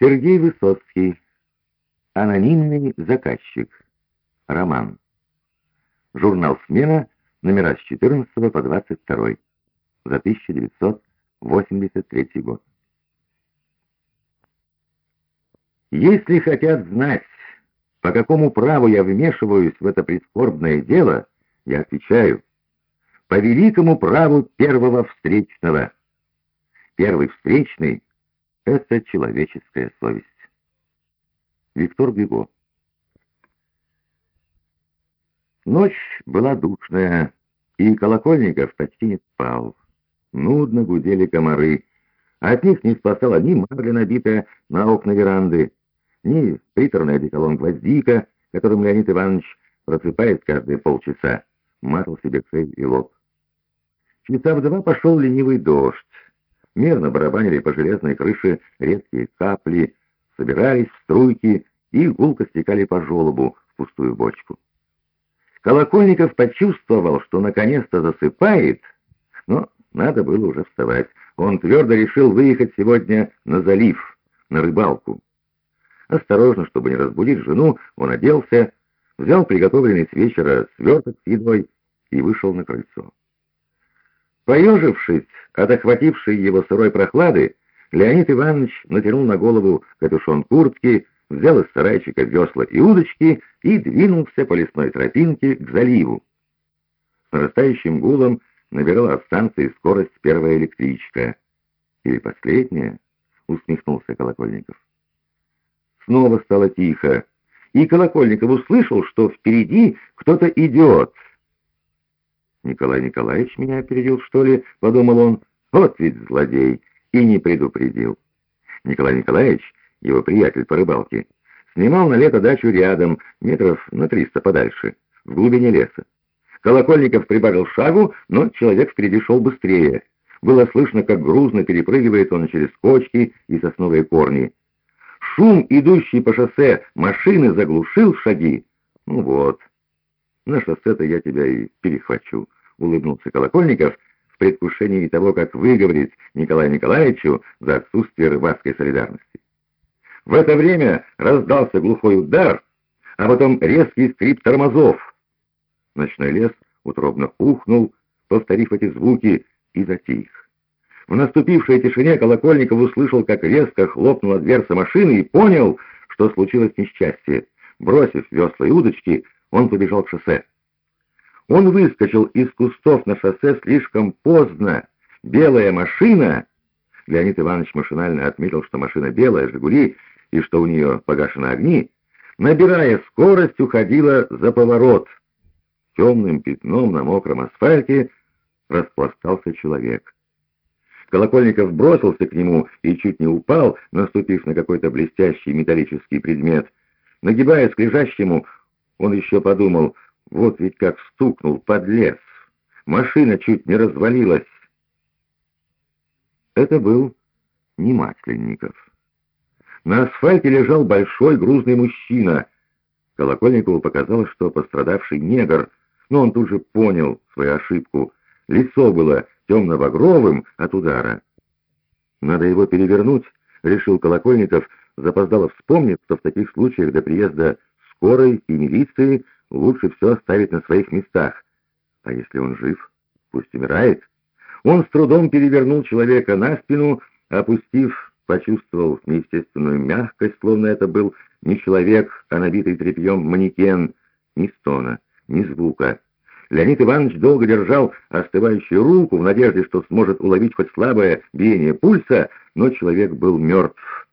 Сергей Высоцкий. Анонимный заказчик. Роман. Журнал «Смена», номера с 14 по 22 за 1983 год. Если хотят знать, по какому праву я вмешиваюсь в это прискорбное дело, я отвечаю, по великому праву первого встречного. Первый встречный — это человеческая совесть. Виктор Гюго Ночь была душная, и Колокольников почти не спал. Нудно гудели комары. От них не спасала ни марля, набитая на окна веранды, ни приторный одеколон гвоздика, которым Леонид Иванович просыпает каждые полчаса, мазал себе шею и лоб. Часа в два пошел ленивый дождь. Мерно барабанили по железной крыше редкие капли, собирались в струйки и гулко стекали по желобу в пустую бочку. Колокольников почувствовал, что наконец-то засыпает, но надо было уже вставать. Он твердо решил выехать сегодня на залив, на рыбалку. Осторожно, чтобы не разбудить жену, он оделся, взял приготовленный с вечера сверток с едой и вышел на крыльцо. Поежившись от охватившей его сырой прохлады, Леонид Иванович натянул на голову капюшон куртки, взял из сарайчика весла и удочки и двинулся по лесной тропинке к заливу. С нарастающим гулом набирала от станции скорость первая электричка. «Или последняя?» — усмехнулся Колокольников. Снова стало тихо, и Колокольников услышал, что впереди кто-то идет — Николай Николаевич меня опередил, что ли?» — подумал он. «Вот ведь злодей!» И не предупредил. Николай Николаевич, его приятель по рыбалке, снимал на лето дачу рядом, метров на триста подальше, в глубине леса. Колокольников прибавил шагу, но человек впереди шел быстрее. Было слышно, как грузно перепрыгивает он через кочки и сосновые корни. Шум, идущий по шоссе машины, заглушил шаги. Ну вот, на шоссе-то я тебя и перехвачу. — улыбнулся Колокольников в предвкушении того, как выговорить Николаю Николаевичу за отсутствие рыбацкой солидарности. В это время раздался глухой удар, а потом резкий скрип тормозов. Ночной лес утробно ухнул, повторив эти звуки, и затих. В наступившей тишине Колокольников услышал, как резко хлопнула дверца машины и понял, что случилось несчастье. Бросив весла и удочки, он побежал к шоссе. Он выскочил из кустов на шоссе слишком поздно. Белая машина... Леонид Иванович машинально отметил, что машина белая, «Жигули», и что у нее погашены огни, набирая скорость, уходила за поворот. Темным пятном на мокром асфальте распластался человек. Колокольников бросился к нему и чуть не упал, наступив на какой-то блестящий металлический предмет. Нагибаясь к лежащему, он еще подумал, вот ведь как стукнул, подлец. Машина чуть не развалилась. Это был не Масленников. На асфальте лежал большой грузный мужчина. Колокольникову показалось, что пострадавший негр, но он тут же понял свою ошибку. Лицо было темно-багровым от удара. «Надо его перевернуть», — решил Колокольников, запоздало вспомнив, что в таких случаях до приезда скорой и милиции лучше все оставить на своих местах. А если он жив, пусть умирает. Он с трудом перевернул человека на спину, опустив, почувствовал неестественную мягкость, словно это был не человек, а набитый тряпьем манекен. Ни стона, ни звука. Леонид Иванович долго держал остывающую руку в надежде, что сможет уловить хоть слабое биение пульса, но человек был мертв.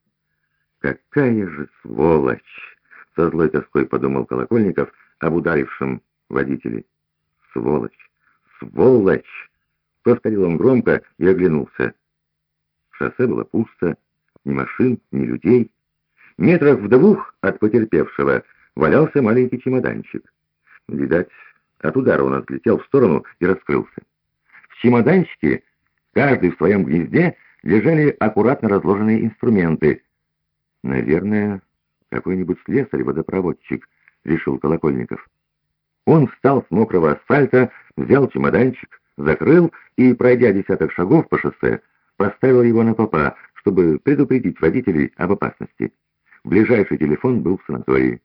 «Какая же сволочь!» — со злой тоской подумал Колокольников — об ударившем водителе. «Сволочь! Сволочь!» — повторил он громко и оглянулся. Шоссе было пусто, ни машин, ни людей. Метрах в двух от потерпевшего валялся маленький чемоданчик. Видать, от удара он отлетел в сторону и раскрылся. В чемоданчике, каждый в своем гнезде, лежали аккуратно разложенные инструменты. Наверное, какой-нибудь слесарь-водопроводчик —— решил Колокольников. Он встал с мокрого асфальта, взял чемоданчик, закрыл и, пройдя десяток шагов по шоссе, поставил его на попа, чтобы предупредить водителей об опасности. Ближайший телефон был в санатории.